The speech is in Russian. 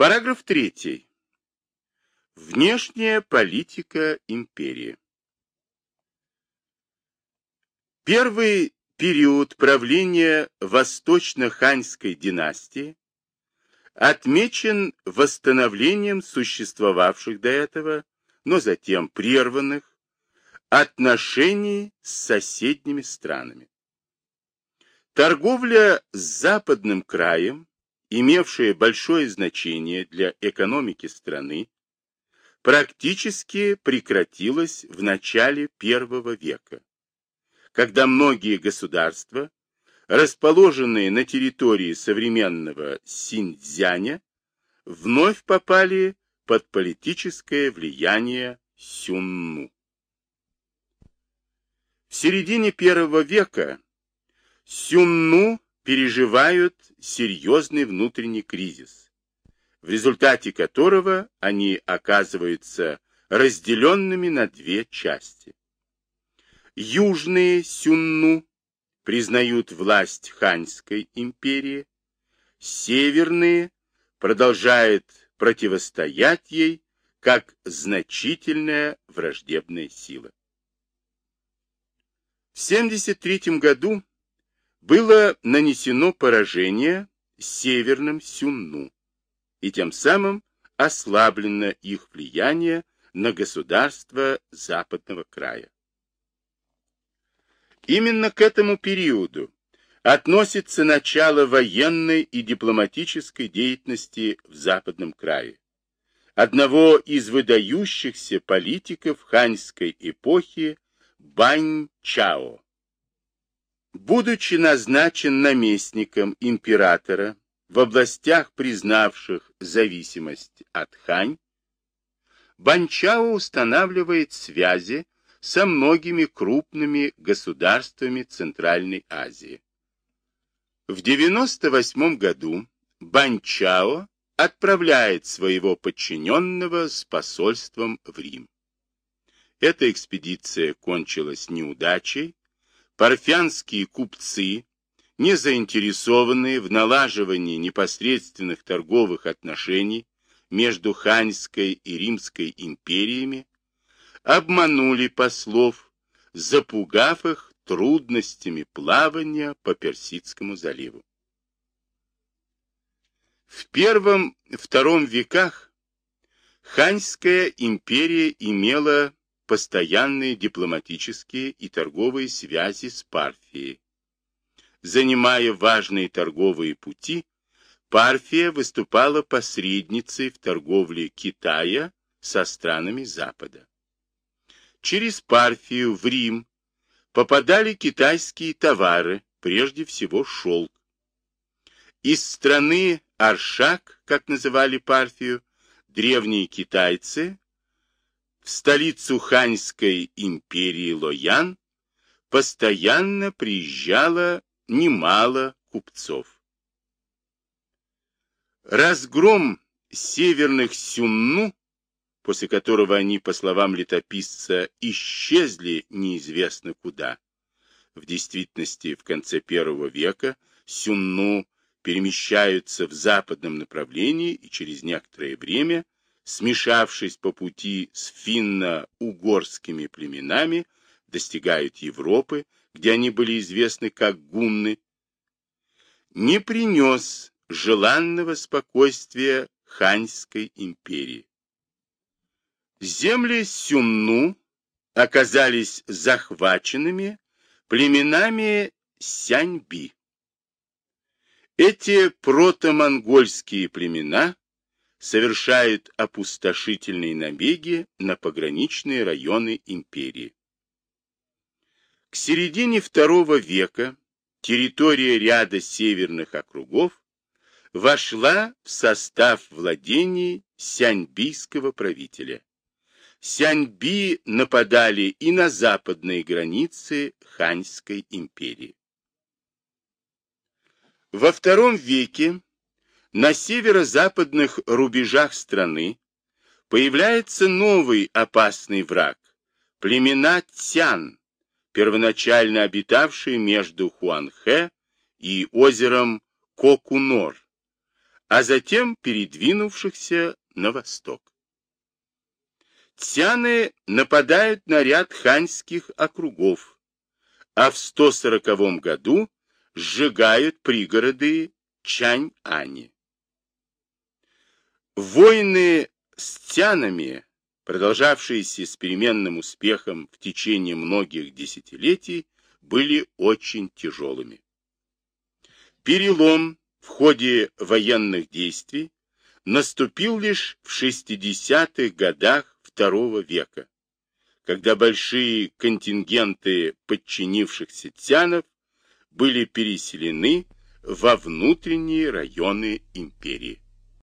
Параграф 3. Внешняя политика империи. Первый период правления Восточно-Ханьской династии отмечен восстановлением существовавших до этого, но затем прерванных, отношений с соседними странами. Торговля с западным краем, имевшая большое значение для экономики страны, практически прекратилась в начале первого века, когда многие государства, расположенные на территории современного Синьцзяня, вновь попали под политическое влияние Сюнну. В середине первого века Сюнну переживают серьезный внутренний кризис в результате которого они оказываются разделенными на две части. Южные Сюнну признают власть Ханьской империи, северные продолжают противостоять ей как значительная враждебная сила. В 73 году было нанесено поражение северным Сюнну и тем самым ослаблено их влияние на государства западного края. Именно к этому периоду относится начало военной и дипломатической деятельности в западном крае, одного из выдающихся политиков ханьской эпохи Бань Чао. Будучи назначен наместником императора в областях, признавших зависимость от Хань, Банчао устанавливает связи со многими крупными государствами Центральной Азии. В 98 году Банчао отправляет своего подчиненного с посольством в Рим. Эта экспедиция кончилась неудачей, парфянские купцы не заинтересованные в налаживании непосредственных торговых отношений между Ханьской и Римской империями, обманули послов, запугав их трудностями плавания по Персидскому заливу. В первом-втором веках Ханьская империя имела постоянные дипломатические и торговые связи с Парфией, занимая важные торговые пути, Парфия выступала посредницей в торговле Китая со странами Запада. Через Парфию в Рим попадали китайские товары, прежде всего шелк. Из страны Аршак, как называли Парфию, древние китайцы, в столицу Ханьской империи Лоян постоянно приезжала немало купцов. Разгром северных Сюнну, после которого они, по словам летописца, исчезли неизвестно куда, в действительности в конце первого века Сюнну перемещаются в западном направлении и через некоторое время, смешавшись по пути с финно-угорскими племенами, достигают Европы, где они были известны как гунны, не принес желанного спокойствия Ханьской империи. Земли Сюнну оказались захваченными племенами Сяньби. Эти протомонгольские племена совершают опустошительные набеги на пограничные районы империи. К середине второго века территория ряда северных округов вошла в состав владений сяньбийского правителя. Сяньби нападали и на западные границы Ханьской империи. Во втором веке на северо-западных рубежах страны появляется новый опасный враг – племена Цян, первоначально обитавшие между Хуанхэ и озером Кокунор, а затем передвинувшихся на восток. Тяны нападают на ряд ханьских округов, а в 140 году сжигают пригороды Чань-Ани. Войны с тянами, продолжавшиеся с переменным успехом в течение многих десятилетий, были очень тяжелыми. Перелом в ходе военных действий наступил лишь в 60-х годах II века, когда большие контингенты подчинившихся тянов были переселены во внутренние районы империи.